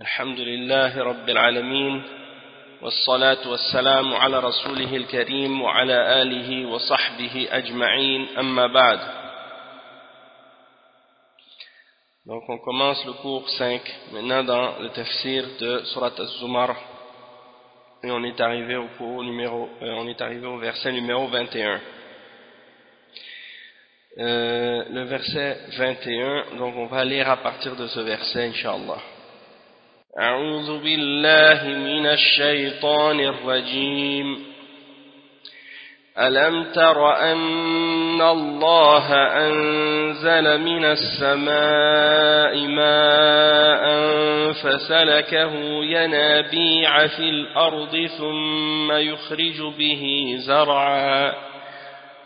الحمد لله رب العالمين والصلاة والسلام على رسوله الكريم وعلى آله وصحبه أجمعين أما بعد Donc on commence le cours 5 maintenant dans le tafsir de Surat Az-Zumar et on est arrivé au cours numéro euh, on est arrivé au verset numéro 21 euh, le verset 21 donc on va lire à partir de ce verset inshallah أعوذ بالله من الشيطان الرجيم. ألم تر أن الله أنزل من السماء ماء فسلكه ينابيع في الأرض ثم يخرج به زرعا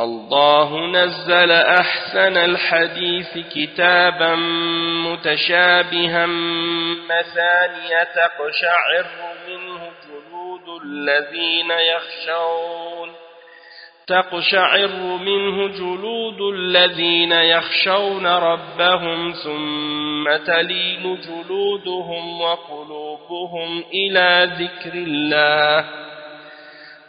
الله نزل أحسن الحديث كتابا متشابها مثانية تقشعر منه جلود الذين يخشون تقشعر منه جلود الذين يخشون ربهم ثم تلين جلودهم وقلوبهم إلى ذكر الله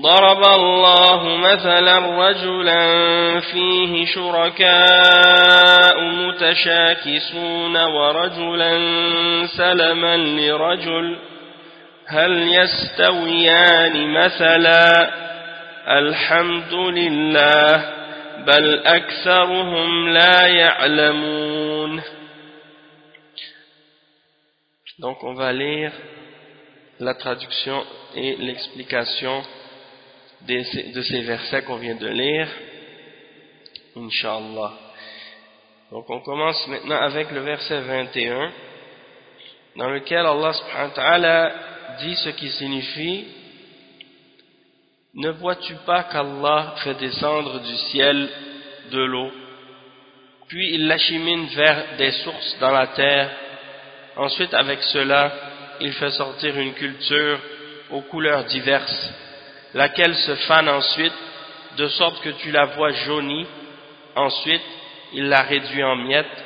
ضرب الله مثلا رجلا فيه شركاء متشاكسون ورجلا سلما لرجل هل يستويان مثلا؟ الحمد لله بل أكثرهم لا يعلمون. Donc on va lire la traduction et l'explication de ces versets qu'on vient de lire, Inch'Allah. Donc on commence maintenant avec le verset 21, dans lequel Allah dit ce qui signifie Ne vois-tu pas qu'Allah fait descendre du ciel de l'eau, puis il l'achemine vers des sources dans la terre, ensuite avec cela, il fait sortir une culture aux couleurs diverses, laquelle se fane ensuite, de sorte que tu la vois jaunie, ensuite il la réduit en miettes,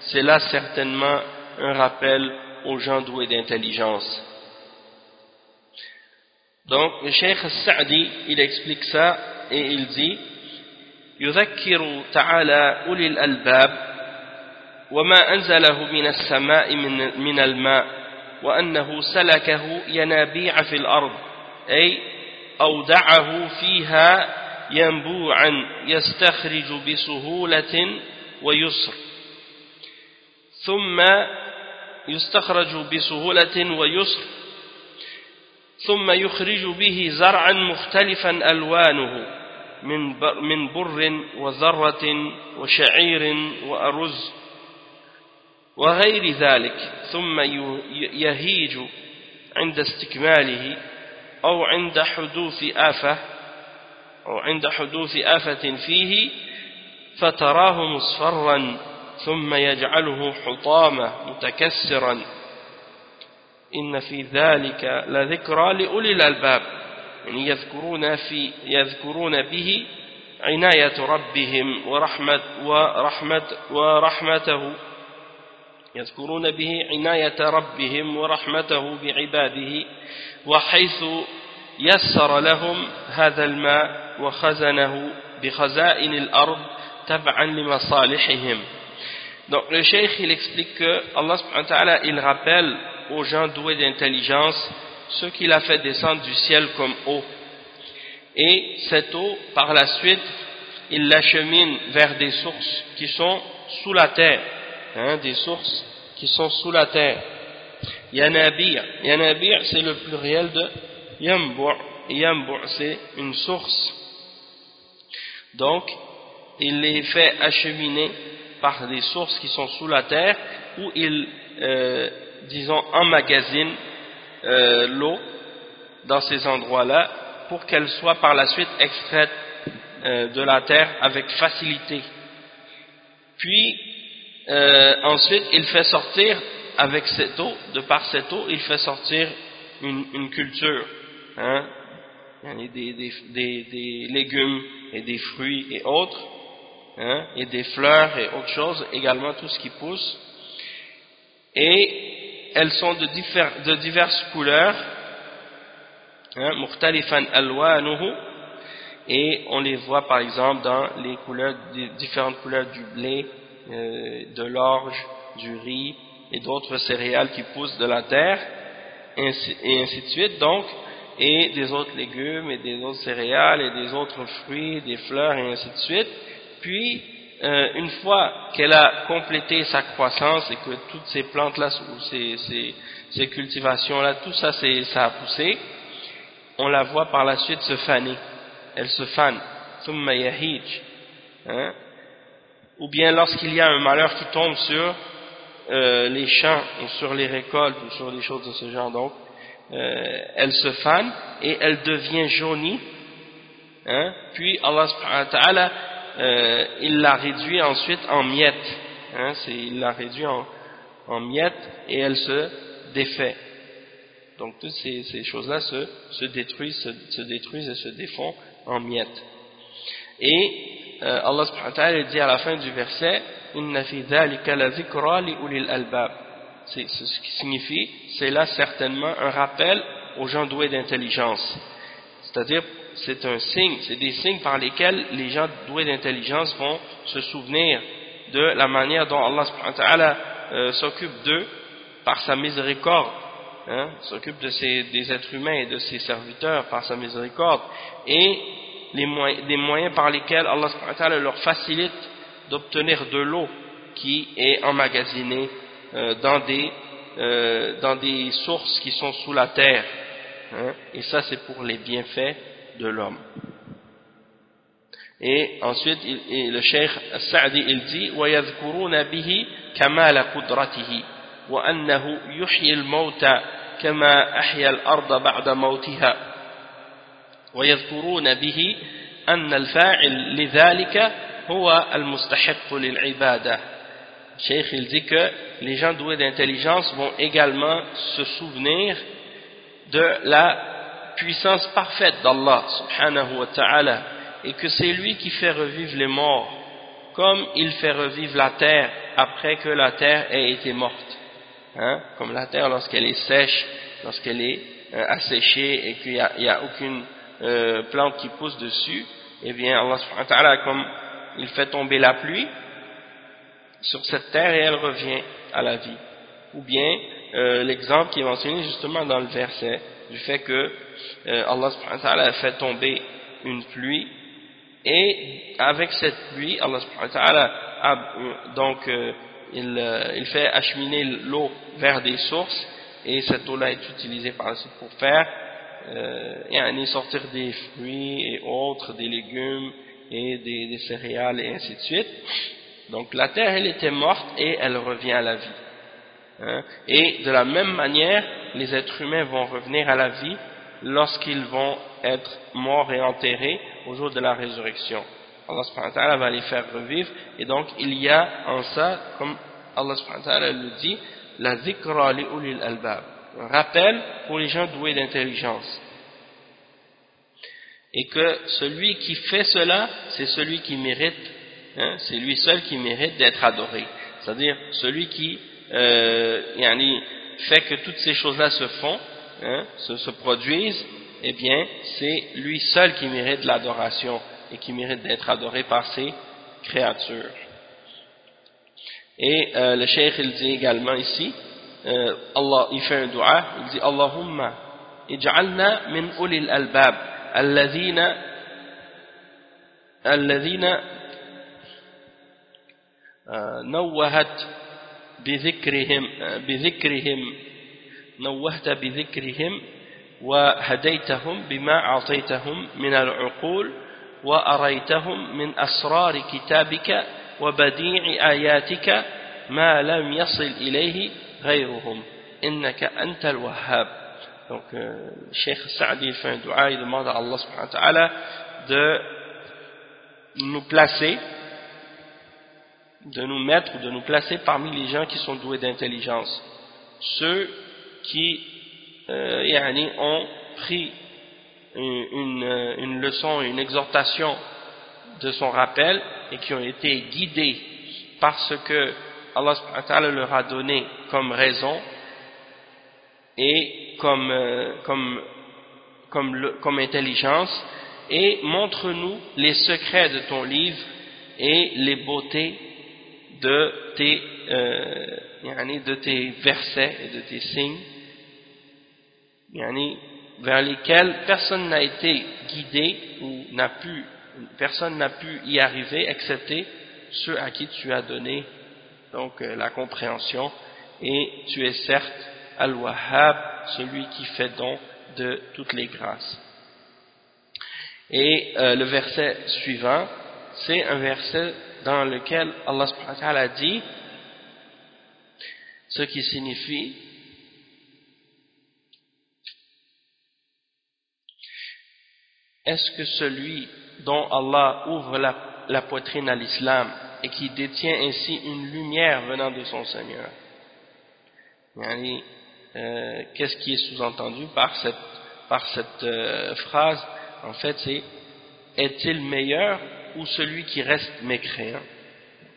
c'est là certainement un rappel aux gens doués d'intelligence. Donc, le Cheikh Sa'di, il explique ça et il dit يذكر تعالى أولي الألباب وما أنزله من السماء من, من الماء وأنه سلكه ينابيع في الأرض أي أودعه فيها ينبوعا يستخرج بسهولة ويسر. ثم يستخرج بسهولة ويسر. ثم يخرج به زرعا مختلفا ألوانه من بر وذرة وشعير وأرز وغير ذلك. ثم يهيج عند استكماله أو عند حدوث آفة أو عند حدوث آفة فيه فتراه مصفرا ثم يجعله حطاما متكسرا. إن في ذلك لذكرى لأولي الألباب. يعني يذكرون, في يذكرون به عناية ربهم ورحمة ورحمة ورحمته يذكرون به عناية ربهم ورحمته بعباده وحيث يسر لهم هذا الماء وخزنه بخزائن الأرض تبعا لمصالحهم Donc le cheikh il explique que Allah subhanahu wa ta'ala il rappelle aux gens doués d'intelligence ce qu'il a fait descendre du ciel comme eau. Et cette eau, par la suite, il l'achemine vers des sources qui sont sous la terre. Hein, des sources qui sont sous la terre. Yanabir. Yanabir, c'est le pluriel de Yambu'. Yambu' c'est une source. Donc, il les fait acheminer par des sources qui sont sous la terre où il, euh, disons, emmagasine euh, l'eau dans ces endroits-là pour qu'elle soit par la suite extraite euh, de la terre avec facilité. Puis, ensuite, il fait sortir avec cette eau, de par cette eau, il fait sortir une, culture, hein, des, des légumes et des fruits et autres, hein, et des fleurs et autres choses, également tout ce qui pousse. Et elles sont de, de diverses couleurs, hein, et on les voit par exemple dans les couleurs, différentes couleurs du blé, euh, de l'orge, du riz et d'autres céréales qui poussent de la terre, et ainsi de suite. Donc, et des autres légumes et des autres céréales et des autres fruits, des fleurs et ainsi de suite. Puis, euh, une fois qu'elle a complété sa croissance et que toutes ces plantes-là, ou ces, ces, ces cultivations-là, tout ça, ça a poussé, on la voit par la suite se faner. Elle se fane. Hein? Ou bien lorsqu'il y a un malheur qui tombe sur euh, les champs ou sur les récoltes ou sur des choses de ce genre, donc, euh, elle se fane et elle devient jaunie. Hein? Puis Allah subhanahu euh, il l'a réduit ensuite en miettes. Hein, il l'a réduit en, en, miettes et elle se défait. Donc toutes ces, ces choses-là se, se, détruisent, se, se, détruisent et se défont en miettes. Et euh, Allah subhanahu wa ta'ala dit à la fin du verset Inna fi dhalika la li ulil albab. C'est ce qui signifie, c'est là certainement un rappel aux gens doués d'intelligence. C'est-à-dire c'est un signe, c'est des signes par lesquels les gens doués d'intelligence vont se souvenir de la manière dont Allah euh, s'occupe d'eux par sa miséricorde, hein, s'occupe de des êtres humains et de ses serviteurs par sa miséricorde, et les moyens, des moyens par lesquels Allah leur facilite d'obtenir de l'eau qui est emmagasinée euh, dans, des, euh, dans des sources qui sont sous la terre. Hein, et ça c'est pour les bienfaits de l'homme. Et ensuite, il, le cheikh Sa'di, il dit وَيَذْكُرُونَ بِهِ كَمَالَ قُدْرَتِهِ وَأَنَّهُ يُحْيِي الْمَوْتَى كما أحيا الأرض بعد موتها ويذكرون به أن الفاعل لذلك هو المستحق للعبادة Cheikh il dit que les gens doués d'intelligence vont également se souvenir de la puissance parfaite d'Allah subhanahu wa ta'ala et que c'est lui qui fait revivre les morts comme il fait revivre la terre après que la terre ait été morte hein? comme la terre lorsqu'elle est sèche lorsqu'elle est euh, asséchée et qu'il n'y a, aucune euh, plante qui pousse dessus eh bien Allah subhanahu wa ta'ala comme il fait tomber la pluie sur cette terre et elle revient à la vie. Ou bien euh, l'exemple qui est mentionné justement dans le verset du fait que euh, Allah subhanahu wa ta'ala a fait tomber une pluie et avec cette pluie Allah subhanahu wa ta'ala donc euh, il, euh, il, fait acheminer l'eau vers des sources et cette eau-là est utilisée par la suite pour faire euh, sortir des fruits et autres, des légumes et des, céréales et ainsi de suite. Donc la terre elle était morte et elle revient à la vie. Hein? Et de la même manière, les êtres humains vont revenir à la vie lorsqu'ils vont être morts et enterrés au jour de la résurrection. Allah subhanahu wa ta'ala va les faire revivre et donc il y a en ça, comme Allah subhanahu wa ta'ala le dit, la zikra li ulil albab, rappel pour les gens doués d'intelligence. Et que celui qui fait cela, c'est celui qui mérite, hein, c'est lui seul qui mérite d'être adoré. C'est-à-dire celui qui euh, fait que toutes ces choses-là se font, hein, se, se produisent, eh bien, c'est lui seul qui mérite l'adoration et qui mérite d'être adoré par ses créatures. Et euh, le cheikh il dit également ici, euh, Allah, il fait un dua, il dit Allahumma ij'alna min ulil albab alladhina alladhina نوهت بذكرهم بذكرهم نوهت بذكرهم وهديتهم بما أعطيتهم من العقول وأريتهم من أسرار كتابك وبديع آياتك ما لم يصل إليه غيرهم إنك أنت الوهاب donc euh, Cheikh Saadi fait un dua il demande à Allah subhanahu wa ta'ala de nous placer de nous mettre de nous placer parmi les gens qui sont doués d'intelligence ceux qui euh, yani, ont pris une, euh, une, leçon, une exhortation de son rappel et qui ont été guidés par ce que Allah leur a donné comme raison et comme, euh, comme, comme, intelligence et montre-nous les secrets de ton livre et les beautés de tes, euh, de tes versets et de tes signes vers lesquels personne n'a été guidé ou n'a pu, personne n'a pu y arriver excepté ceux à qui tu as donné donc la compréhension et tu es certes Al-Wahhab, celui qui fait don de toutes les grâces. Et euh, le verset suivant, c'est un verset dans lequel Allah ta'ala dit ce qui signifie est-ce que celui dont Allah ouvre la, poitrine à l'islam et qui détient ainsi une lumière venant de son Seigneur. Euh, Qu'est-ce qui est sous-entendu par cette, euh, phrase? En fait, c'est est-il meilleur ou celui qui reste mécréant?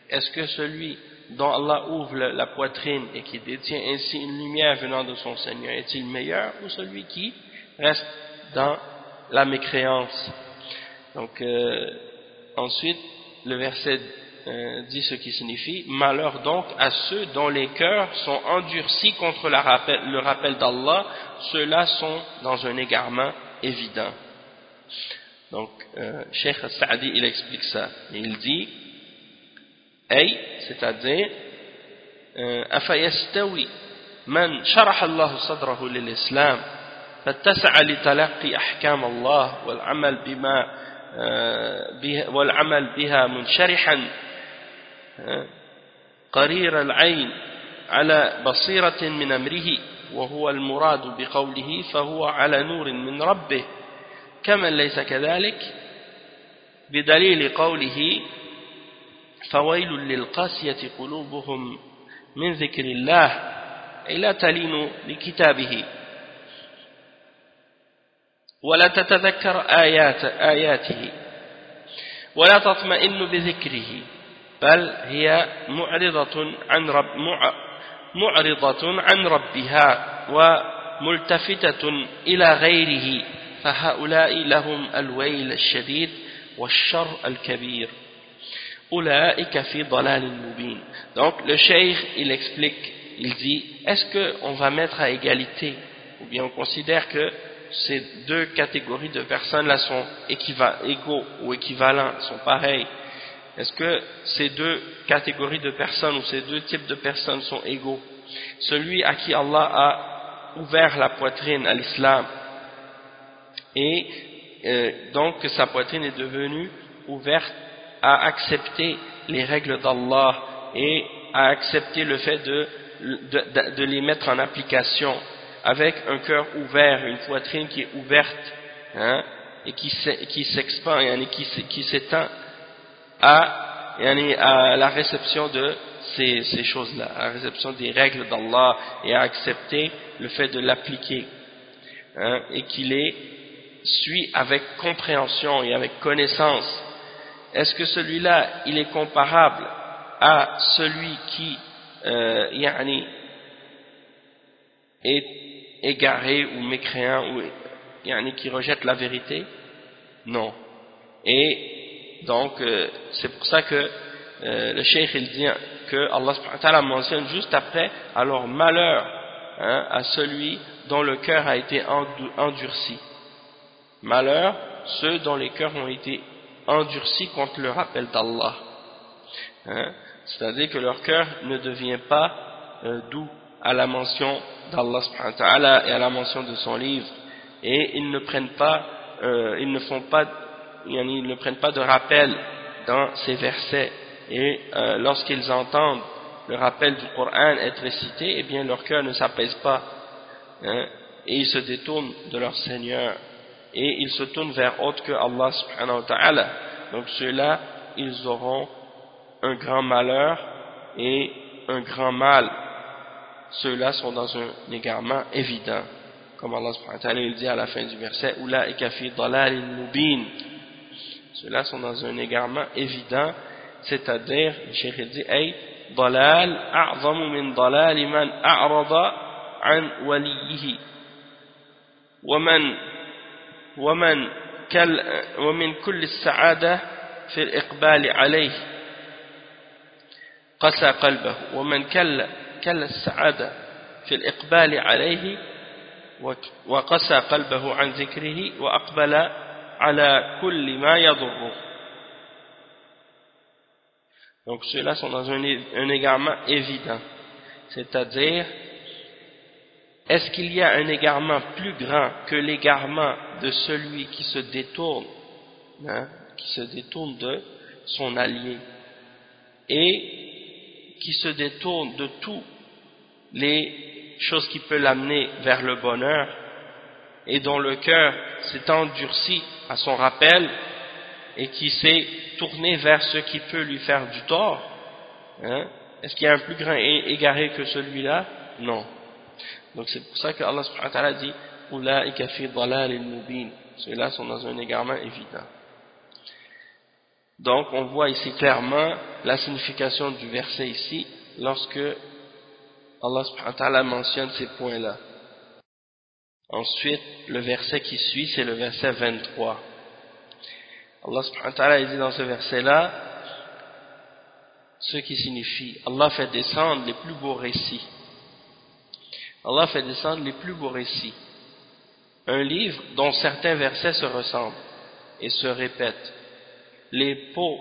Est-ce que celui dont Allah ouvre la poitrine et qui détient ainsi une lumière venant de son Seigneur est-il meilleur ou celui qui reste dans la mécréance? Donc, euh, ensuite, le verset euh, dit ce qui signifie Malheur donc à ceux dont les cœurs sont endurcis contre le rappel d'Allah, ceux-là sont dans un égarement évident. Donc, euh, Cheikh Sa'di, il explique ça. il dit Ay, c'est-à-dire, أفيستوي من شرح الله صدره للإسلام فاتسع لتلقي أحكام الله والعمل بما آه، والعمل بها منشرحا آه، قرير العين على بصيرة من أمره وهو المراد بقوله فهو على نور من ربه. كمن ليس كذلك؟ بدليل قوله فويل للقاسية قلوبهم من ذكر الله إلا تلين لكتابه. ولا تتذكر آيات آياته. ولا تطمئن بذكره. بل هي معرضة عن رب معرضة عن ربها وملتفتة إلى غيره فهؤلاء لهم الويل الشديد والشر الكبير أولئك في ضلال مبين donc le cheikh il explique il dit est-ce qu'on va mettre à égalité ou bien on considère que ces deux catégories de personnes-là sont égaux ou équivalents, sont pareils est-ce que ces deux catégories de personnes ou ces deux types de personnes sont égaux? Celui à qui Allah a ouvert la poitrine à l'islam et euh, donc sa poitrine est devenue ouverte à accepter les règles d'Allah et à accepter le fait de, de, les mettre en application avec un cœur ouvert, une poitrine qui est ouverte hein, et qui s'expand et qui s'étend à, à la réception de ces, ces choses-là, à la réception des règles d'Allah et à accepter le fait de l'appliquer hein, et qu'il les suit avec compréhension et avec connaissance est-ce que celui-là, il est comparable à celui qui euh, est égaré ou mécréant ou qui rejette la vérité? Non. Et donc, euh, c'est pour ça que euh, le cheikh il dit que Allah mentionne juste après, alors malheur hein, à celui dont le cœur a été endurci. Malheur, ceux dont les cœurs ont été endurcis contre le rappel d'Allah. Hein? C'est-à-dire que leur cœur ne devient pas euh, doux à la mention d'Allah et à la mention de son livre. Et ils ne prennent pas, ils ne font pas, ils ne prennent pas de rappel dans ces versets. Et euh, lorsqu'ils entendent le rappel du Coran être récité, eh bien leur cœur ne s'apaise pas. Hein? et ils se détournent de leur Seigneur et ils se tournent vers autre que Allah. Donc ceux-là, ils auront un grand malheur et un grand mal. Ceux-là sont dans un égarement évident. Comme Allah subhanahu dit à la fin du verset, Oula fi dalal mubin. Ceux-là sont dans un égarement évident, c'est-à-dire, le cheikh dit, Ay, dalal a'zamu min dalal man a'rada an waliyihi. ومن ومن كل ومن كل السعادة في الإقبال عليه قسى قلبه ومن كل كل السعادة في الإقبال عليه وقسى قلبه عن ذكره وأقبل ala. Donc ceux-là sont dans un, égarement évident. C'est-à-dire, est-ce qu'il y a un égarement plus grand que l'égarement de celui qui se détourne, hein, qui se détourne de son allié et qui se détourne de toutes les choses qui peuvent l'amener vers le bonheur? Et dont le cœur s'est endurci à son rappel et qui s'est tourné vers ce qui peut lui faire du tort hein? Est-ce qu'il y a un plus grand égaré que celui-là? Non. Donc c'est pour ça que Allah subhanahu wa ta'ala dit Oulaïka fi mubin. Ceux-là sont dans un égarement évident. Donc on voit ici clairement la signification du verset ici lorsque Allah subhanahu wa ta'ala mentionne ces points-là. Ensuite, le verset qui suit, c'est le verset 23. Allah subhanahu wa ta'ala dit dans ce verset-là ce qui signifie Allah fait descendre les plus beaux récits Allah fait descendre les plus beaux récits. Un livre dont certains versets se ressemblent et se répètent. Les peaux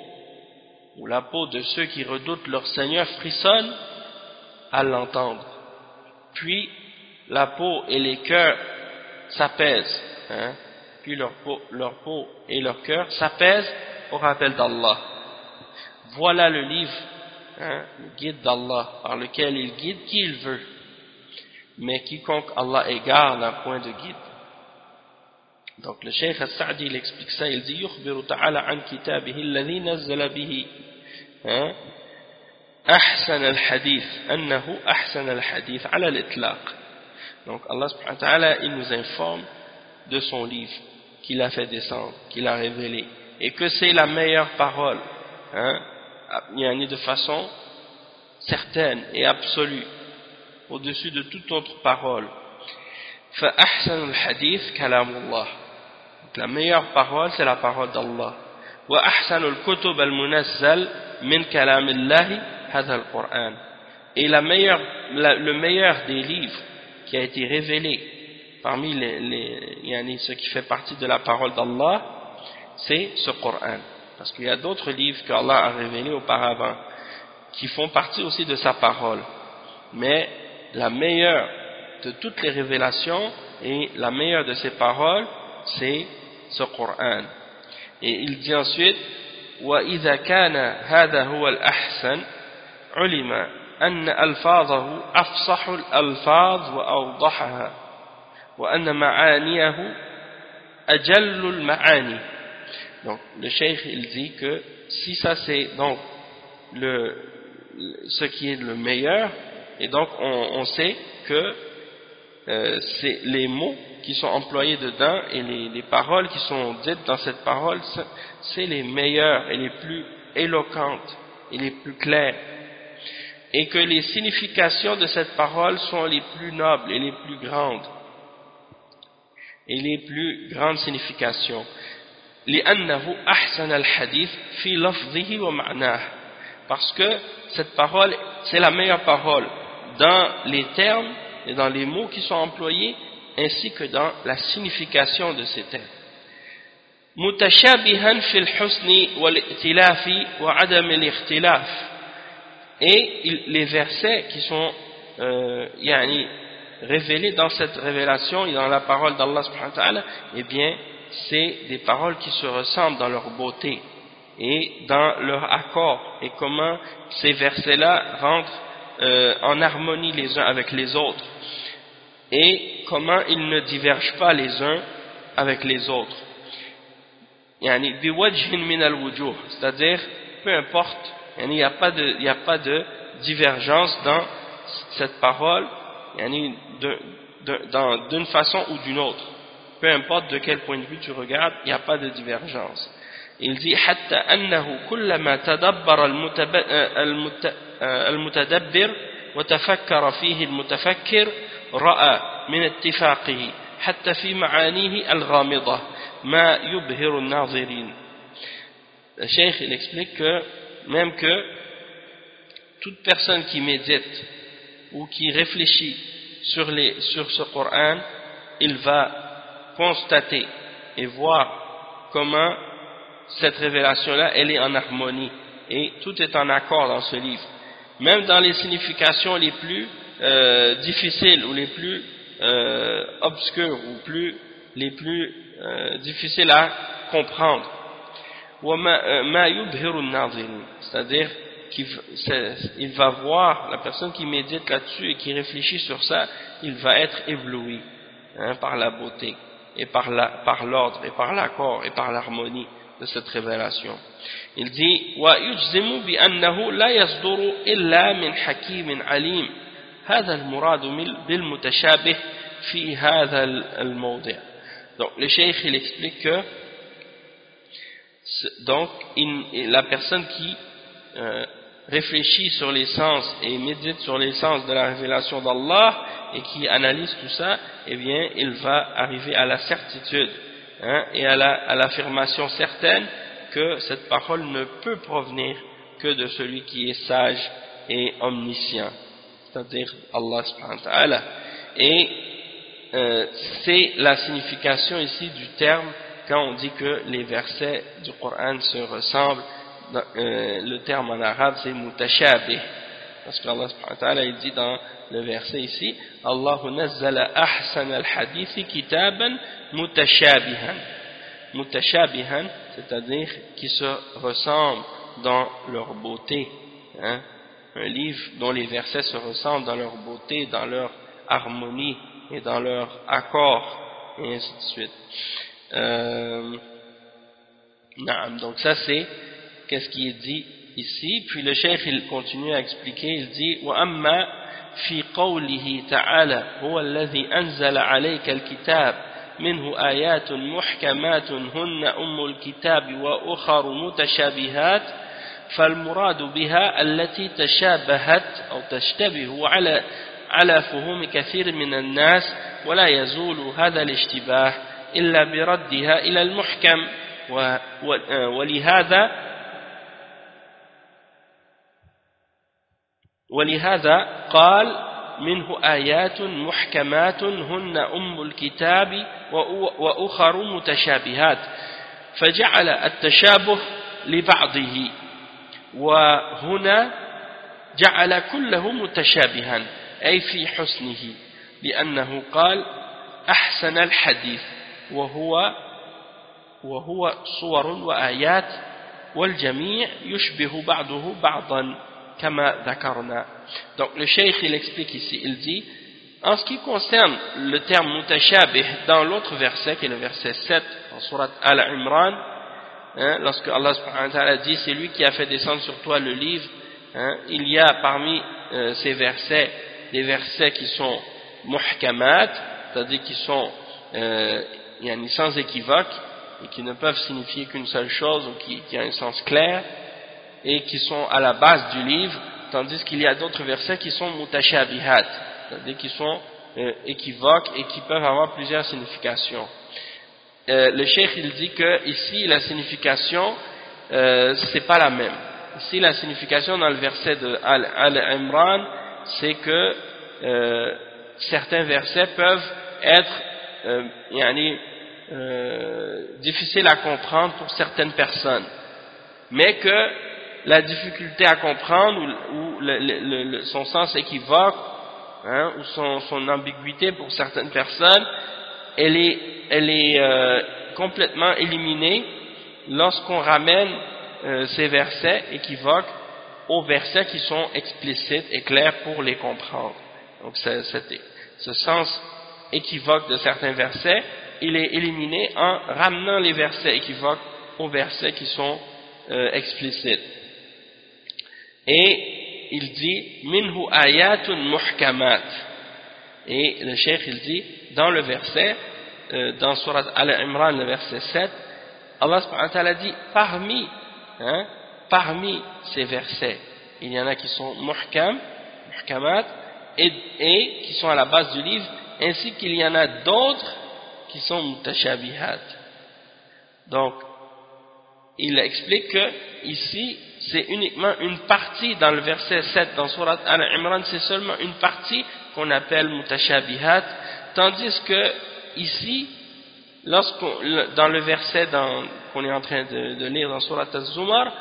ou la peau de ceux qui redoutent leur Seigneur frissonne à l'entendre. Puis la peau et les cœurs s'apaisent. Hein? Puis leur peau, leur peau et leur cœur s'apaisent au rappel d'Allah. Voilà le livre, hein, le guide d'Allah, par lequel il guide qui il veut mais quiconque Allah égare d'un point de guide. Donc le Cheikh Al-Sa'di il explique ça, il dit يخبر تعالى عن كتابه الذي نزل به أحسن الحديث أنه أحسن الحديث على الإطلاق donc Allah subhanahu wa ta'ala il nous informe de son livre qu'il a fait descendre, qu'il a révélé et que c'est la meilleure parole hein, de façon certaine et absolue au-dessus de toute autre parole. فأحسن الحديث كلام الله la meilleure parole c'est la parole d'Allah وأحسن الكتب المنزل من كلام الله هذا القرآن et la meilleure, la, le meilleur des livres qui a été révélé parmi les, les ce qui fait partie de la parole d'Allah, c'est ce Coran. Parce qu'il y a d'autres livres qu'Allah a révélés auparavant, qui font partie aussi de sa parole. Mais la meilleure de toutes les révélations et la meilleure de ces paroles, c'est ce Coran. Et il dit ensuite, وإذا كان هذا هو الأحسن علم أن ألفاظه أفصح الألفاظ وأوضحها وأن معانيه أجل المعاني donc le cheikh il dit que si ça c'est donc le, ce qui est le meilleur et donc on, on sait que euh, c'est les mots qui sont employés dedans et les, les, paroles qui sont dites dans cette parole c'est les meilleures et les plus éloquentes et les plus claires et que les significations de cette parole sont les plus nobles et les plus grandes et les plus grandes significations لأنه أحسن الحديث في لفظه ومعناه parce que cette parole c'est la meilleure parole dans les termes et dans les mots qui sont employés ainsi que dans la signification de ces termes متشابها في الحسن والائتلاف وعدم الاختلاف et les versets qui sont euh, révélés dans cette révélation et dans la parole d'Allah subhanahu eh bien c'est des paroles qui se ressemblent dans leur beauté et dans leur accord. Et comment ces versets-là rentrent euh, en harmonie les uns avec les autres. Et comment ils ne divergent pas les uns avec les autres. C'est-à-dire peu importe il n'y a pas de il a pas de divergence dans cette parole d'une façon ou d'une autre peu importe de quel point de vue tu regardes, il n'y a pas de divergence. Il dit حتى أنه كلما تدبر المتدبر وتفكر فيه المتفكر رأى من اتفاقه حتى في معانيه الغامضة ما يبهر الناظرين. Le cheikh il explique que même que toute personne qui médite ou qui réfléchit sur, les, sur ce Coran, il va constater et voir comment cette révélation-là, elle est en harmonie. Et tout est en accord dans ce livre. Même dans les significations les plus euh, difficiles ou les plus euh, obscures ou les plus euh, difficiles à comprendre c'est-à-dire qu'il va voir la personne qui médite là-dessus et qui réfléchit sur ça il va être ébloui hein, par la beauté et par l'ordre et par l'accord et par l'harmonie de cette révélation. Il dit donc le cheikh il explique que donc la personne qui euh, réfléchit sur les sens et médite sur les sens de la révélation d'Allah et qui analyse tout ça, eh bien, il va arriver à la certitude hein, et à l'affirmation certaine que cette parole ne peut provenir que de celui qui est sage et omniscient, c'est-à-dire Allah subhanahu wa ta'ala. Et euh, c'est la signification ici du terme quand on dit que les versets du Coran se ressemblent euh, le terme en arabe c'est mutashabih. Parce qu'Allah dit dans le verset ici Allah nazzala ahsan al-hadithi kitaban mutashabihan mutashabihan c'est-à-dire qui se ressemblent dans leur beauté hein? un livre dont les versets se ressemblent dans leur beauté dans leur harmonie et dans leur accord et ainsi de suite euh, donc ça c'est qu'est-ce qui est dit ici puis le chef il continue à expliquer il dit وأما في قوله تعالى هو الذي أنزل عليك الكتاب منه آيات محكمات هن أم الكتاب وأخر متشابهات فالمراد بها التي تشابهت أو تشتبه على على فهوم كثير من الناس ولا يزول هذا الاشتباه إلا بردها إلى المحكم. ولهذا ولهذا قال منه آيات محكمات هن أم الكتاب وأخر متشابهات. فجعل التشابه لبعضه وهنا جعل كله متشابها أي في حسنه لأنه قال أحسن الحديث. وهو وهو صور وآيات والجميع يشبه بعضه بعضا كما ذكرنا donc le cheikh il explique ici il dit en ce qui concerne le terme mutashabih dans l'autre verset qui est le verset 7 en surat Al-Imran hein, lorsque Allah subhanahu wa ta'ala dit c'est lui qui a fait descendre sur toi le livre hein, il y a parmi euh, ces versets des versets qui sont muhkamat c'est-à-dire qui sont euh, sans équivoque et qui ne peuvent signifier qu'une seule chose ou qui, qui a un sens clair et qui sont à la base du livre tandis qu'il y a d'autres versets qui sont mutashabihat c'est-à-dire qui sont euh, équivoques et qui peuvent avoir plusieurs significations. Euh, le cheikh il dit que ici la signification euh, c'est pas la même. Ici la signification dans le verset de Al-Imran c'est que euh, certains versets peuvent être euh, euh, difficiles à comprendre pour certaines personnes. Mais que la difficulté à comprendre ou, le, son sens équivoque hein, ou son, son, ambiguïté pour certaines personnes elle est, elle est euh, complètement éliminée lorsqu'on ramène euh, ces versets équivoques aux versets qui sont explicites et clairs pour les comprendre. Donc ce sens équivoque de certains versets, il est éliminé en ramenant les versets équivoques aux versets qui sont euh, explicites. Et il dit minhu ayatun muhkamat. Et le cheikh il dit dans le verset euh, dans surat Al-Imran le verset 7 Allah subhanahu wa dit parmi hein, parmi ces versets il y en a qui sont muhkam muhkamat et, qui sont à la base du livre, ainsi qu'il y en a d'autres qui sont mutashabihat. Donc, il explique que ici, c'est uniquement une partie dans le verset 7 dans Surat Al-Imran, c'est seulement une partie qu'on appelle mutashabihat, tandis que ici, dans le verset qu'on est en train de, lire dans Surat Al-Zumar,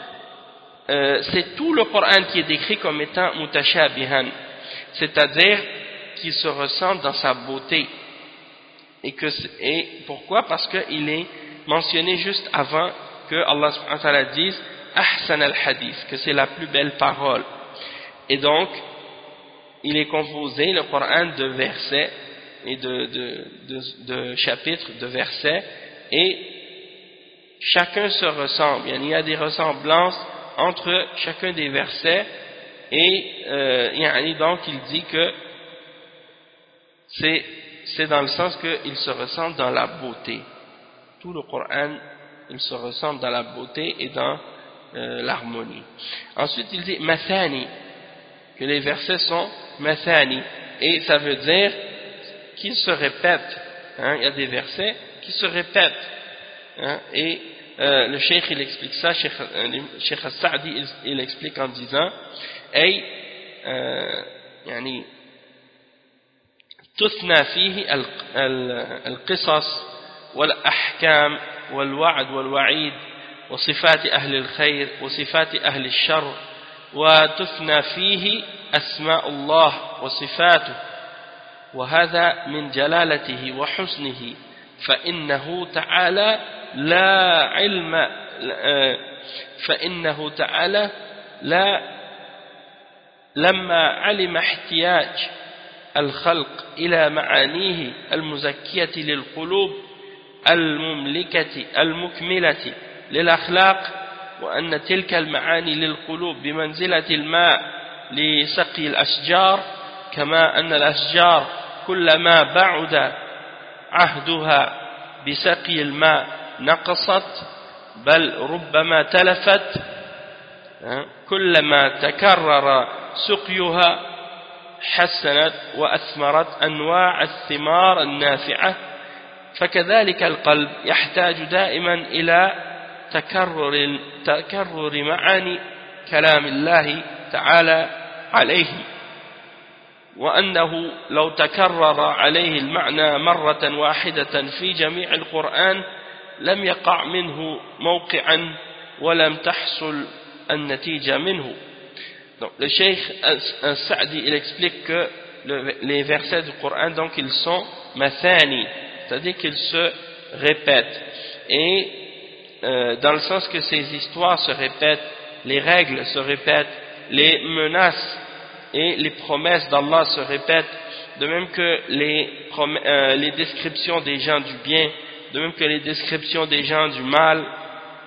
euh, c'est tout le Coran qui est décrit comme étant mutashabihan c'est-à-dire qu'il se ressemble dans sa beauté. Et, que, et pourquoi? Parce qu'il est mentionné juste avant que Allah dise Ahsan al-Hadith, que c'est la plus belle parole. Et donc, il est composé, le Coran, de versets et de, de chapitres, de versets, et chacun se ressemble. Il y a des ressemblances entre chacun des versets, et euh, donc il dit que c'est dans le sens qu'ils se ressemblent dans la beauté. Tout le Coran, il se ressemble dans la beauté et dans euh, l'harmonie. Ensuite, il dit « Mathani », que les versets sont « Mathani », et ça veut dire qu'ils se répètent. Hein? Il y a des versets qui se répètent. Hein? Et euh, le cheikh, il explique ça, cheikh, euh, cheikh Sa'di, il, il, explique en disant « Hey, euh, تثنى فيه القصص والأحكام والوعد والوعيد وصفات أهل الخير وصفات أهل الشر وتثنى فيه أسماء الله وصفاته. وهذا من جلالته وحسنه فإنه تعالى لا علم فإنه تعالى لا لما علم احتياج الخلق إلى معانيه المزكية للقلوب المملكة المكملة للأخلاق وأن تلك المعاني للقلوب بمنزلة الماء لسقي الأشجار كما أن الأشجار كلما بعد عهدها بسقي الماء نقصت بل ربما تلفت كلما تكرر سقيها حسنت وأثمرت أنواع الثمار النافعة فكذلك القلب يحتاج دائما إلى تكرر, تكرر معاني كلام الله تعالى عليه. وأنه لو تكرر عليه المعنى مرة واحدة في جميع القرآن لم يقع منه موقعا ولم تحصل النتيجة منه. Le Cheikh Sa'di il explique que le, les versets du Coran donc ils sont mathani c'est-à-dire qu'ils se répètent. Et euh, dans le sens que ces histoires se répètent les règles se répètent les menaces et les promesses d'Allah se répètent, de même que les, euh, descriptions des gens du bien, de même que les descriptions des gens du mal,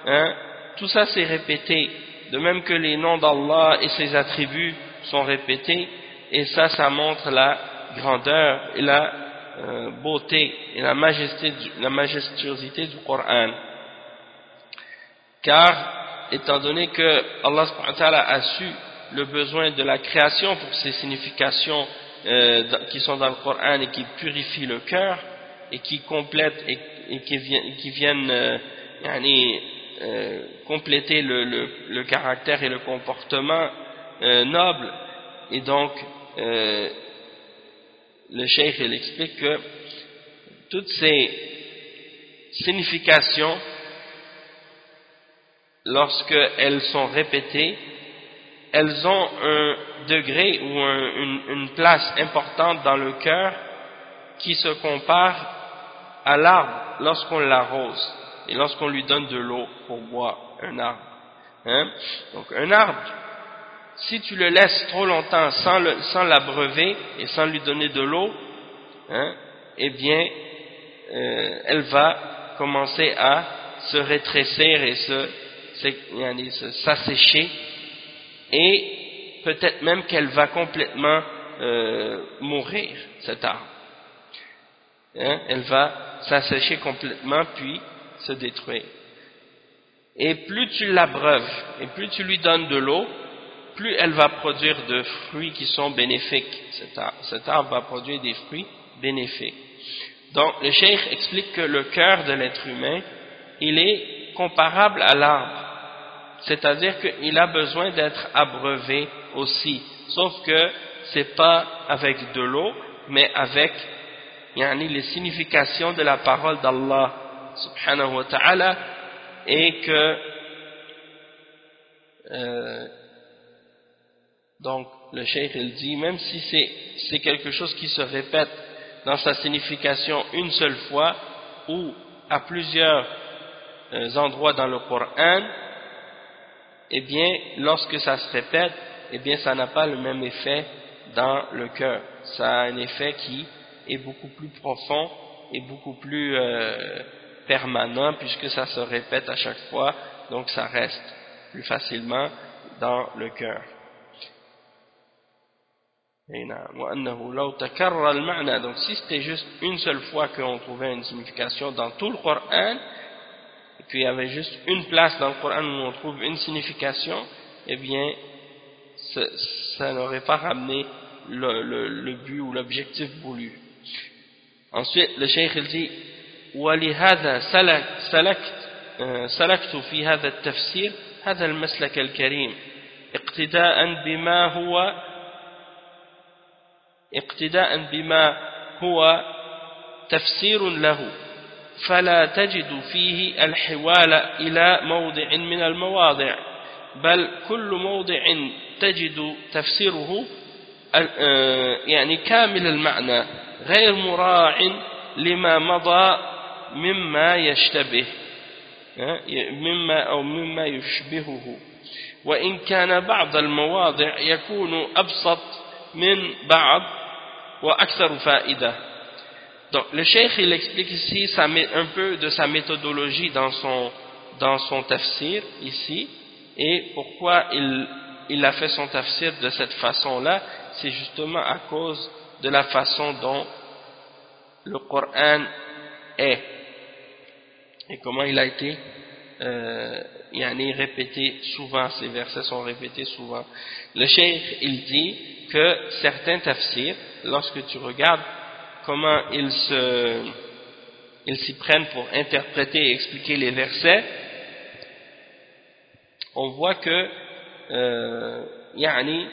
hein, tout ça s'est répété, de même que les noms d'Allah et ses attributs sont répétés, et ça, ça montre la grandeur et la euh, beauté et la, majesté la majestuosité du Coran. Car, étant donné que Allah a su le besoin de la création pour ces significations euh, qui sont dans le Coran et qui purifient le cœur et qui complètent et, qui, viennent, euh, euh, compléter le, caractère et le comportement noble. Et donc le cheikh il explique que toutes ces significations lorsqu'elles sont répétées elles ont un degré ou une, place importante dans le cœur qui se compare à l'arbre lorsqu'on l'arrose et lorsqu'on lui donne de l'eau pour boire un arbre. Hein? Donc un arbre, si tu le laisses trop longtemps sans l'abreuver et sans lui donner de l'eau, hein, eh bien, euh, elle va commencer à se rétrécir et se s'assécher et peut-être même qu'elle va complètement euh, mourir, cette arbre. Hein? Elle va s'assécher complètement puis se détruire. Et plus tu l'abreuves et plus tu lui donnes de l'eau, plus elle va produire de fruits qui sont bénéfiques. Cet arbre, va produire des fruits bénéfiques. Donc le cheikh explique que le cœur de l'être humain, il est comparable à l'arbre c'est-à-dire qu'il a besoin d'être abreuvé aussi, sauf que c'est pas avec de l'eau, mais avec les significations de la parole d'Allah et que euh, donc le cheikh il dit même si c'est quelque chose qui se répète dans sa signification une seule fois ou à plusieurs euh, endroits dans le Coran eh bien, lorsque ça se répète, eh bien, ça n'a pas le même effet dans le cœur. Ça a un effet qui est beaucoup plus profond et beaucoup plus euh, permanent puisque ça se répète à chaque fois, donc ça reste plus facilement dans le cœur. Donc si c'était juste une seule fois qu'on trouvait une signification dans tout le Coran, qu'il y avait juste une place dans le Coran où on trouve une signification, eh bien, ça, n'aurait pas ramené le, but ou l'objectif voulu. Ensuite, le cheikh il dit ولهذا سلك سلكت سلكت في هذا التفسير هذا المسلك الكريم اقتداء بما هو اقتداء بما هو تفسير له فلا تجد فيه الحوال إلى موضع من المواضع بل كل موضع تجد تفسيره آه، يعني كامل المعنى غير مراع لما مضى مما يشتبه آه، مما أو مما يشبهه وإن كان بعض المواضع يكون أبسط من بعض وأكثر فائدة Donc, le cheikh, il explique ici un peu de sa méthodologie dans son, dans son tafsir, ici, et pourquoi il, il a fait son tafsir de cette façon-là, c'est justement à cause de la façon dont le Coran est, et comment il a été euh, répété souvent, ces versets sont répétés souvent. Le cheikh, il dit que certains tafsirs, lorsque tu regardes comment ils se ils s'y prennent pour interpréter et expliquer les versets, on voit que euh, yani,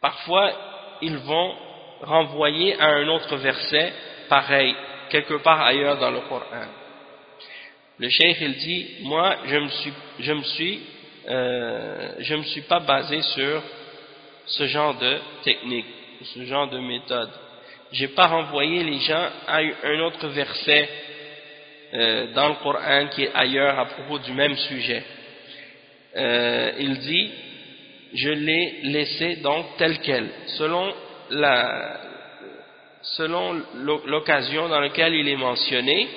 parfois ils vont renvoyer à un autre verset pareil, quelque part ailleurs dans le Coran. Le cheikh il dit, moi je me suis, je me suis, euh, je me suis pas basé sur ce genre de technique, ce genre de méthode. J'ai pas renvoyé les gens à un autre verset euh, dans le Coran qui est ailleurs à propos du même sujet. Euh, il dit, je l'ai laissé donc tel quel, selon la, selon l'occasion dans laquelle il est mentionné,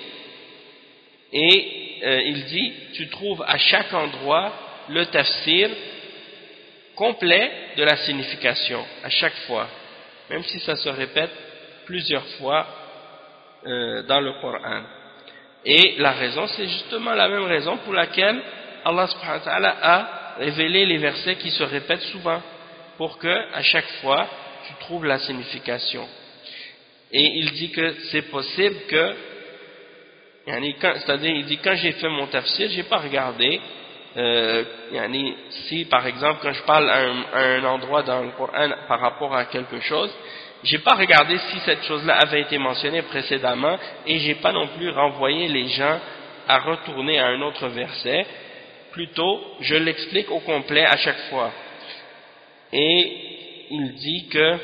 et euh, il dit, tu trouves à chaque endroit le tafsir complet de la signification, à chaque fois, même si ça se répète plusieurs fois euh, dans le Coran. Et la raison, c'est justement la même raison pour laquelle Allah subhanahu wa a révélé les versets qui se répètent souvent, pour que à chaque fois, tu trouves la signification. Et il dit que c'est possible que, c'est-à-dire, il dit quand j'ai fait mon tafsir, j'ai pas regardé, euh, si par exemple, quand je parle à un, endroit dans le Coran par rapport à quelque chose, j'ai pas regardé si cette chose-là avait été mentionnée précédemment et j'ai pas non plus renvoyé les gens à retourner à un autre verset. Plutôt, je l'explique au complet à chaque fois. Et il dit que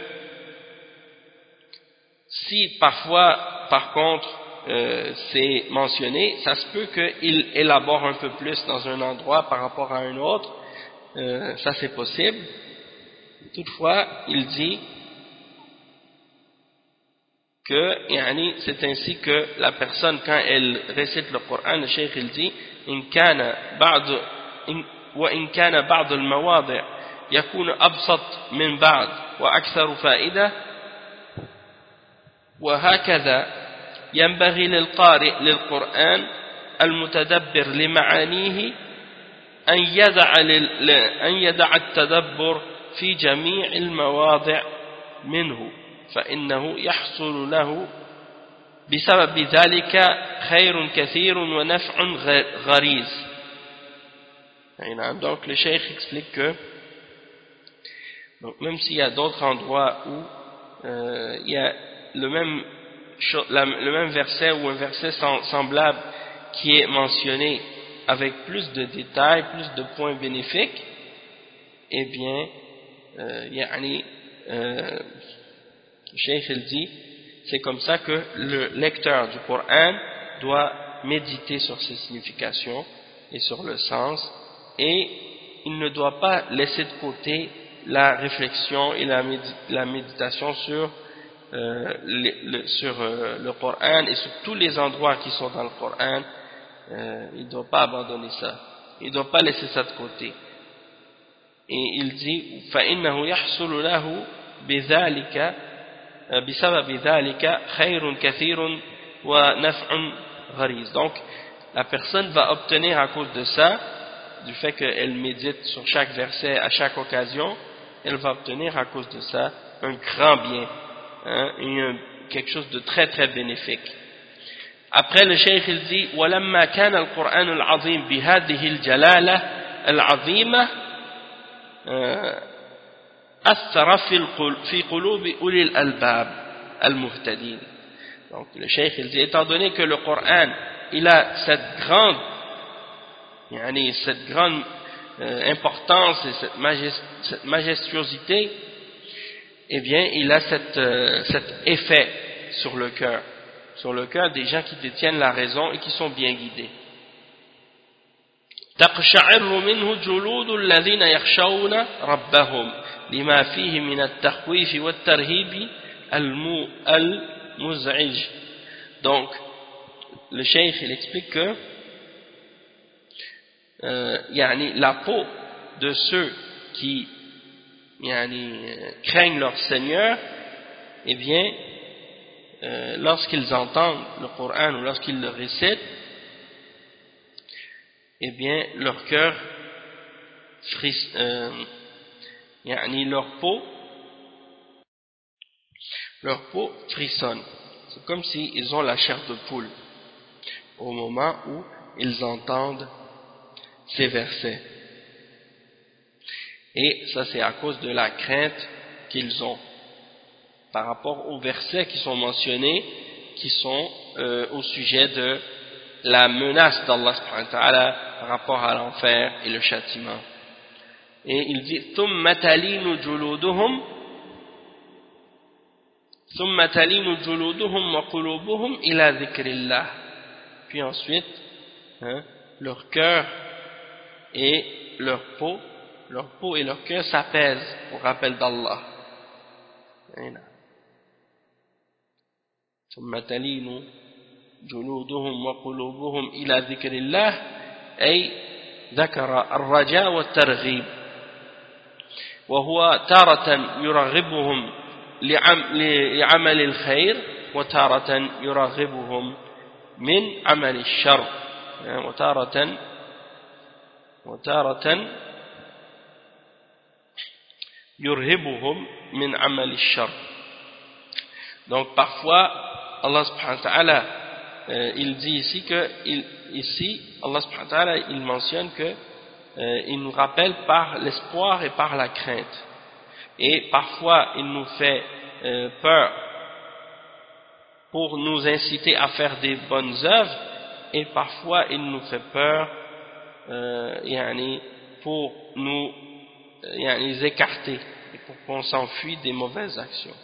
si parfois, par contre, euh, c'est mentionné, ça se peut qu'il élabore un peu plus dans un endroit par rapport à un autre, euh, ça c'est possible. Toutefois, il dit que c'est ainsi que la personne quand elle récite le Coran le cheikh il dit إن كان بعض وإن كان بعض المواضع يكون أبسط من بعض وأكثر فائدة وهكذا ينبغي للقارئ للقرآن المتدبر لمعانيه أن يدع, أن يدع التدبر في جميع المواضع منه فإنه يحصل له بسبب ذلك خير كثير ونفع غريز. donc le cheikh explique que donc même s'il y a d'autres endroits où euh, il y a le même, le même verset ou un verset semblable qui est mentionné avec plus de détails, plus de points bénéfiques, eh bien, euh, yani, euh, Cheikh il dit, c'est comme ça que le lecteur du Coran doit méditer sur ses significations et sur le sens, et il ne doit pas laisser de côté la réflexion et la, méditation sur, euh, le, sur euh, le Coran et sur tous les endroits qui sont dans le Coran, euh, il ne doit pas abandonner ça. Il ne doit pas laisser ça de côté. Et il dit, فَإِنَّهُ يَحْصُلُ لَهُ بِذَلِكَ بسبب ذلك خير كثير ونفع غريز donc la personne va obtenir à cause de ça du fait qu'elle médite sur chaque verset à chaque occasion elle va obtenir à cause de ça un grand bien hein, et un, quelque chose de très très bénéfique après le cheikh il dit ولما كان القرآن العظيم بهذه الجلالة العظيمة أثر في قلوب أولي الألباب المهتدين donc le cheikh il dit étant donné que le Coran il a cette grande yani, cette grande euh, importance et cette, majest, cette, majestuosité eh bien il a cette, euh, cet effet sur le cœur sur le cœur des gens qui détiennent la raison et qui sont bien guidés تقشعر منه جلود الذين يخشون ربهم لما فيه من التخويف والترهيب المزعج donc le cheikh il explique que euh, yani, la peau de ceux qui yani, craignent leur Seigneur eh bien euh, lorsqu'ils entendent le Coran ou lorsqu'ils le récitent eh bien leur cœur frisse, euh, leur peau leur peau frissonne. C'est comme s'ils ont la chair de poule au moment où ils entendent ces versets et ça c'est à cause de la crainte qu'ils ont par rapport aux versets qui sont mentionnés, qui sont euh, au sujet de la menace d'Allah par rapport à l'enfer et le châtiment. Et il dit ثم تلين جلودهم ثم تلين جلودهم وقلوبهم إلى ذكر الله puis ensuite hein, leur cœur et leur peau leur peau et leur cœur s'apaisent au rappel d'Allah. ثم تلين جلودهم وقلوبهم إلى ذكر الله أي ذكر الرجاء والترغيب وهو تارة يرغبهم لعمل الخير وتارة يرغبهم من عمل الشر وتارة وتارة yurhibuhum min amal shar donc parfois Allah subhanahu wa ta'ala euh, il dit ici que il, ici Allah subhanahu wa ta'ala il mentionne que euh, il nous rappelle par l'espoir et par la crainte. Et parfois il nous fait euh, peur pour nous inciter à faire des bonnes œuvres et parfois il nous fait peur euh, pour nous euh, écarter et pour qu'on s'enfuit des mauvaises actions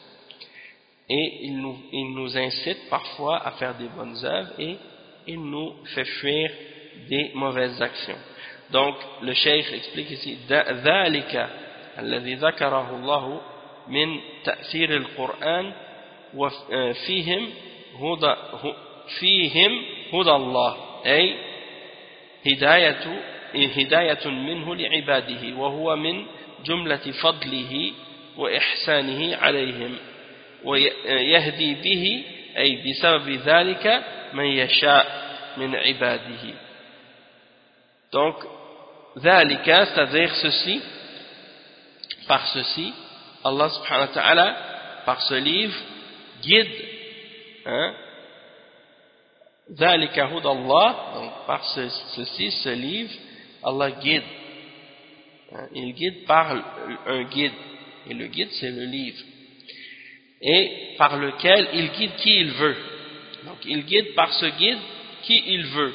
et il nous, il nous incite parfois à faire des bonnes œuvres et il nous fait fuir des mauvaises actions donc le cheikh explique ici ذلك الذي ذكره الله من تأثير القرآن وفيهم هدى فيهم هدى الله أي هداية إيه، هداية منه لعباده وهو من جملة فضله وإحسانه عليهم ويهدي به أي بسبب ذلك من يشاء من عباده. Donc ذلك c'est-à-dire الله سبحانه وتعالى Allah subhanahu wa ذلك هدى الله. Donc par ceci Allah guide. Hein, il guide par un guide. Et le guide c'est le livre. Et par lequel il guide qui il veut. Donc il guide par ce guide qui il veut.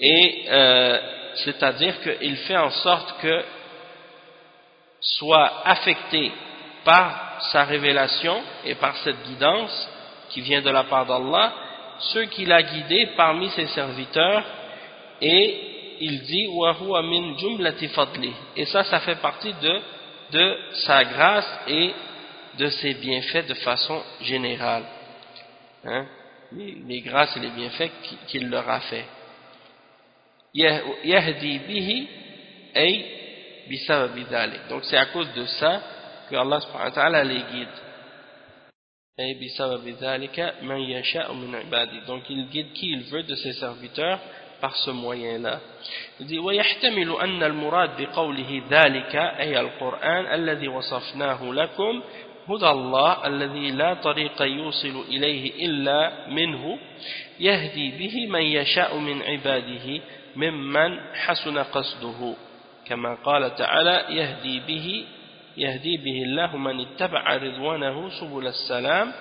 Et euh, c'est-à-dire qu'il fait en sorte que soit affecté par sa révélation et par cette guidance qui vient de la part d'Allah, ceux qu'il a guidés parmi ses serviteurs et il dit et ça ça fait partie de, de sa grâce et de ses bienfaits de façon générale. Hein? les, grâces et les bienfaits qu'il leur a fait. Donc c'est à cause de ça que Allah subhanahu wa les guide. Donc il guide qui il veut de ses serviteurs par ce moyen-là. Il dit ويحتمل أن المراد بقوله ذلك أي القرآن الذي وصفناه لكم هدى الله الذي لا طريق يوصل إليه إلا منه يهدي به من يشاء من عباده ممن حسن قصده. كما قال تعالى يهدي به يهدي به الله من اتبع رضوانه سبل السلام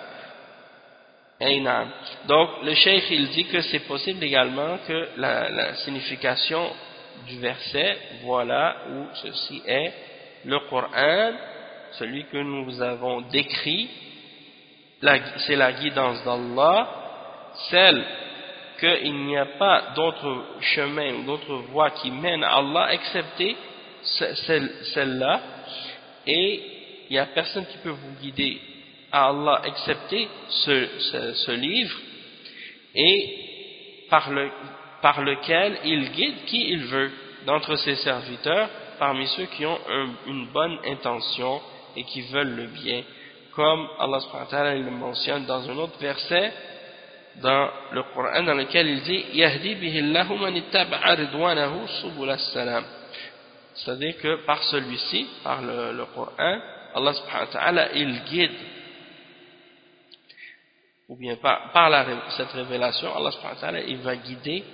donc le cheikh il dit que c'est possible également que la, la signification du verset voilà où ceci est le Coran celui que nous avons décrit c'est la guidance d'Allah celle qu'il n'y a pas d'autre chemin ou d'autre voie qui mène à Allah excepté celle-là. Et il n'y a personne qui peut vous guider à Allah excepté ce, livre et par, le, par lequel il guide qui il veut d'entre ses serviteurs parmi ceux qui ont une bonne intention et qui veulent le bien comme Allah le mentionne dans un autre verset dans le Coran dans lequel il dit Yahdi man ittaba'a ridwanahu subul salam c'est-à-dire que par celui-ci par le, Coran Allah subhanahu il guide ou bien par, par la, cette révélation Allah subhanahu wa ta'ala il va guider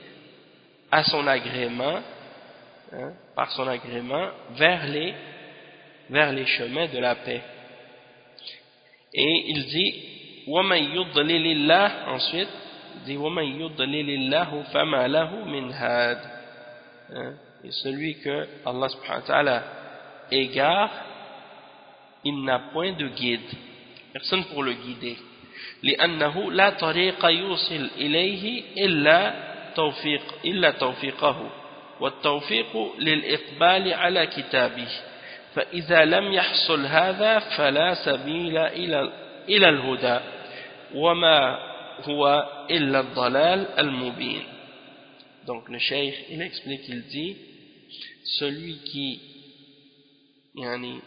à son agrément hein, par son agrément vers les vers les chemins de la paix Et il dit وَمَنْ يُضْلِلِ اللَّهِ ensuite il dit وَمَنْ يُضْلِلِ اللَّهُ فَمَا لَهُ مِنْ هَادٍ hein? et celui que Allah subhanahu wa ta'ala égare il n'a point de guide personne pour le guider لأنه لا طريق يوصل إليه إلا توفيق إلا توفيقه. والتوفيق للإقبال على كتابه. فإذا لم يحصل هذا فلا سبيل إلى إلى الهدى. وما هو إلا الضلال المبين. Donc le cheikh il explique il dit celui qui yani,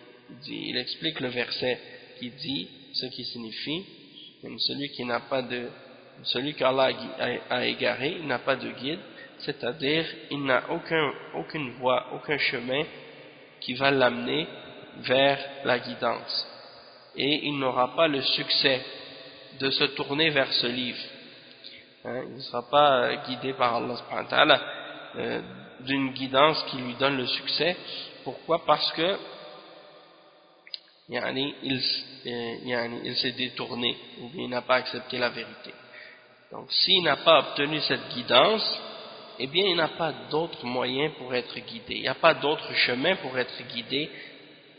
dit, il explique le verset qui dit ce qui signifie celui qui n'a pas de celui qu'Allah a égaré il n'a pas de guide. C'est-à-dire il n'a aucun, aucune voie aucun chemin qui va l'amener vers la guidance. Et il n'aura pas le succès de se tourner vers ce livre. Hein, il ne sera pas guidé par Allah euh, d'une guidance qui lui donne le succès. Pourquoi? Parce que euh, il s'est détourné ou il n'a pas accepté la vérité. Donc s'il n'a pas obtenu cette guidance eh bien il n'a pas d'autre moyen pour être guidé. Il n'y a pas d'autre chemin pour être guidé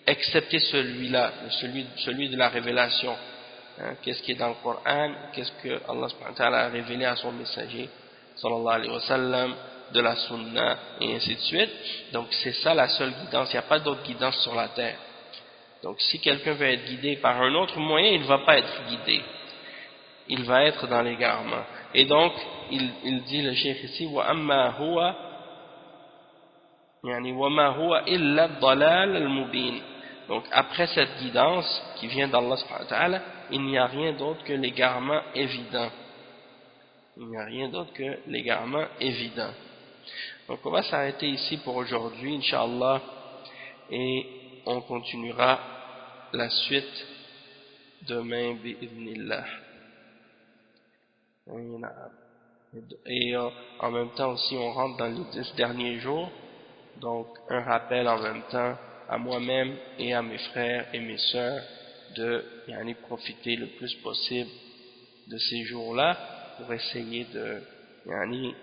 excepté celui-là celui, de la révélation. Hein, qu'est-ce qui est dans le Coran qu'est-ce que Allah a révélé à son messager sallallahu alayhi wa sallam de la sunna et ainsi de suite. Donc c'est ça la seule guidance. Il n'y a pas d'autre guidance sur la terre donc si quelqu'un veut être guidé par un autre moyen il ne va pas être guidé il va être dans l'égarement et donc il, il dit le cheikh ici وَأَمَّا هُوَ يعني وَمَا هُوَ إِلَّا الضَّلَالَ الْمُبِينَ donc après cette guidance qui vient d'Allah il n'y a rien d'autre que l'égarement évident il n'y a rien d'autre que l'égarement évident donc on va s'arrêter ici pour aujourd'hui Inch'Allah et on continuera la suite demain bi'idnillah et euh, en même temps aussi on rentre dans les dix derniers jours. Donc un rappel en même temps à moi-même et à mes frères et mes sœurs de y profiter le plus possible de ces jours-là pour essayer de y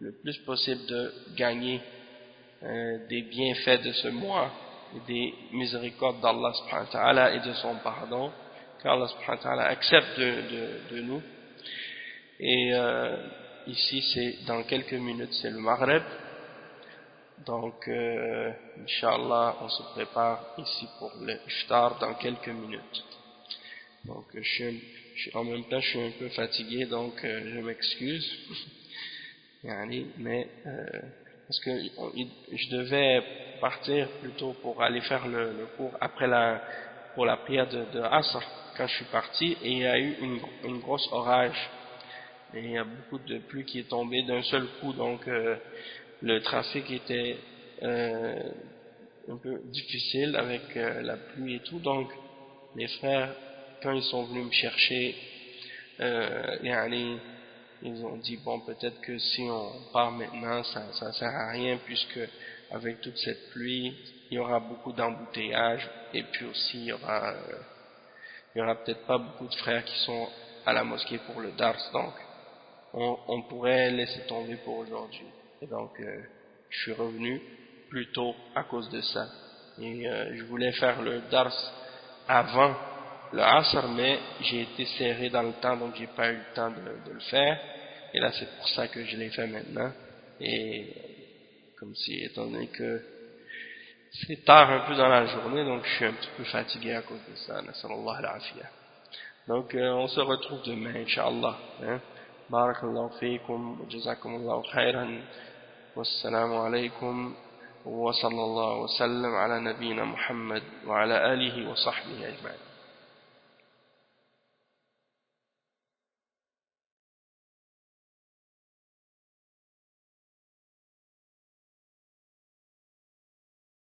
le plus possible de gagner euh, des bienfaits de ce mois des miséricordes d'Allah et de son pardon qu'Allah accepte de, de, nous. Et euh, ici c'est dans quelques minutes c'est le Maghreb. Donc euh, Inch'Allah on se prépare ici pour le iftar dans quelques minutes. Donc je suis, en même temps je suis un peu fatigué donc euh, je m'excuse. Mais euh, parce que je devais partir plutôt pour aller faire le, cours après la pour la prière de, de quand je suis parti et il y a eu une, grosse orage. Et il y a beaucoup de pluie qui est tombée d'un seul coup donc euh, le trafic était euh, un peu difficile avec euh, la pluie et tout. Donc les frères quand ils sont venus me chercher euh, ils ont dit bon peut-être que si on part maintenant ça ne sert à rien puisque avec toute cette pluie il y aura beaucoup d'embouteillages et puis aussi il y aura il y aura peut-être pas beaucoup de frères qui sont à la mosquée pour le Dars donc on, pourrait laisser tomber pour aujourd'hui. Et donc, euh, je suis revenu plus tôt à cause de ça. Et euh, je voulais faire le dars avant le Asr, mais j'ai été serré dans le temps, donc j'ai pas eu le temps de, de le faire. Et là, c'est pour ça que je l'ai fait maintenant. Et comme si, étant donné que c'est tard un peu dans la journée, donc je suis un petit peu fatigué à cause de ça. Donc, euh, on se retrouve demain, Inch'Allah. Hein? Barakallahu feekum, jazakumullahu khairan, wassalamu alaikum, wa sallallahu wa sallam ala nabina Muhammad, wa ala alihi wa sahbihi ajma'in.